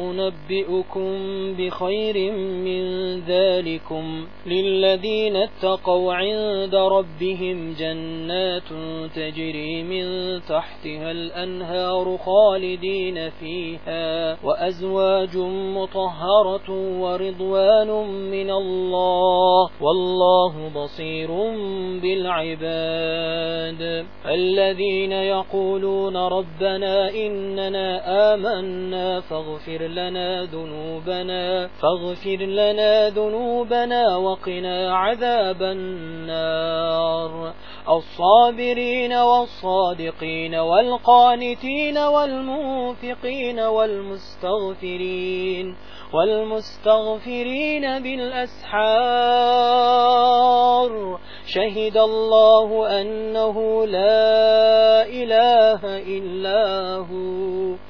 أنبئكم بخير من ذلكم للذين اتقوا عند ربهم جنات تجري من تحتها الأنهار خالدين فيها وأزواج مطهرة ورضوان من الله والله بصير بالعباد الذين يقولون ربنا إننا آمنا فاغفر لنا ذنوبنا فاغفر لنا ذنوبنا وقنا عذاب النار. الصابرين والصادقين والقانتين والمنفقين والمستغفرين والمستغفرين بالأسحار. شهد الله أنه لا إله إلا هو.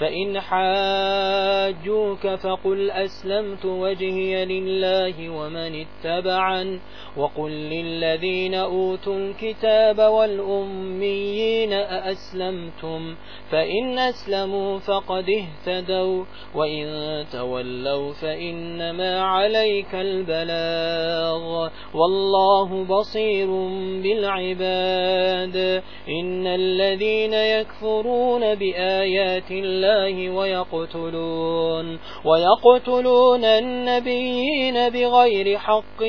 فإن حاجوك فقل أسلمت وجهي لله ومن اتبعن وقل للذين أوتوا الكتاب والأميين أأسلمتم فإن أسلموا فقد اهتدوا وإن تولوا فإنما عليك البلاغ والله بصير بالعباد إن الذين يكفرون بآيات الله ويقتلون ويقتلون النبيين بغير حق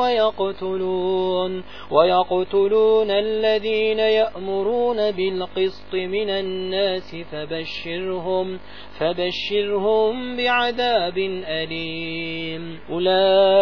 ويقتلون ويقتلون الذين يأمرون بالقسط من الناس فبشرهم فبشرهم بعذاب أليم. أولئك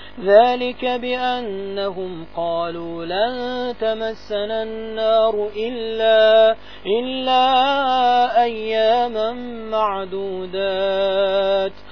ذلك بأنهم قالوا لن تمسنا النار إلا, إلا أياما معدودات.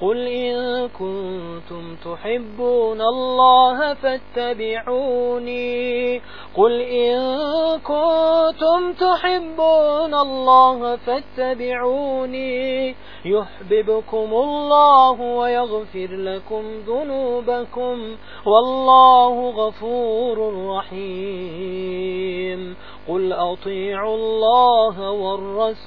قل إن كنتم تحبون الله فاتبعوني قل إن كنتم تحبون الله فاتبعوني يحببكم الله ويغفر لكم ذنوبكم والله غفور رحيم قل أطيعوا الله والرسول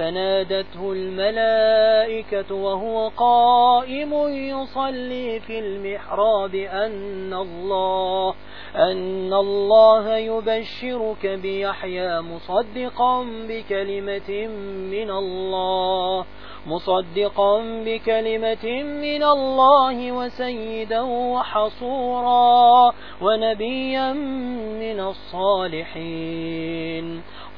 فنادته الملائكة وهو قائم يصلي في المحراب أن الله أن الله يبشرك بيحيى مصدقا بكلمة من الله مصدقا بكلمة من الله وسيدا وحصورا ونبيا من الصالحين.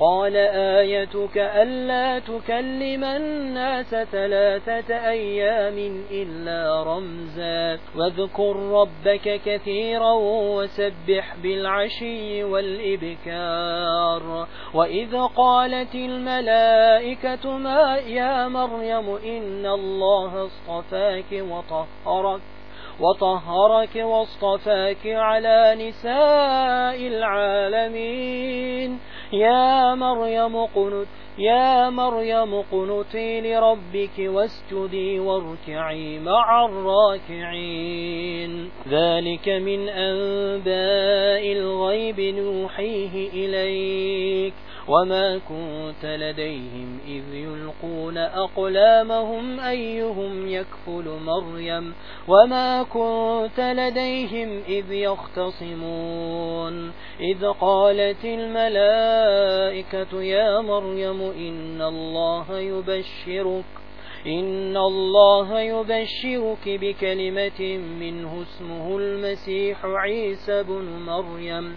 قال آيتك ألا تكلم الناس ثلاثة أيام إلا رمزا واذكر ربك كثيرا وسبح بالعشي والإبكار وإذ قالت الملائكة ما يا مريم إن الله اصطفاك وطهرك وطهرك واصطفاك على نساء العالمين يا مريم قنت يا مريم قنتي لربك واسجدي واركعي مع الراكعين. ذلك من أنباء الغيب نوحيه إليك. وما كنت لديهم إذ يلقون أقلامهم أيهم يكفل مريم وما كنت لديهم إذ يختصمون إذ قالت الملائكة يا مريم إن الله يبشرك إن الله يبشرك بكلمة منه اسمه المسيح عيسى بن مريم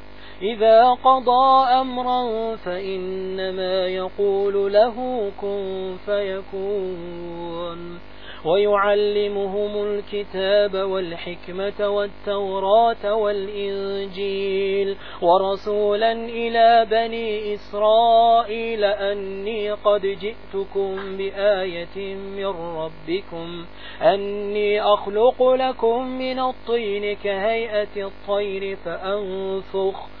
إذا قضى أمرا فإنما يقول له كن فيكون. ويعلمهم الكتاب والحكمة والتوراة والإنجيل. ورسولا إلى بني إسرائيل أني قد جئتكم بآية من ربكم. أني أخلق لكم من الطين كهيئة الطير فأنفخ.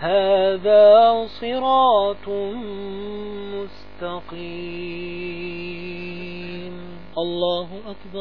هذا صراط مستقيم. الله أكبر.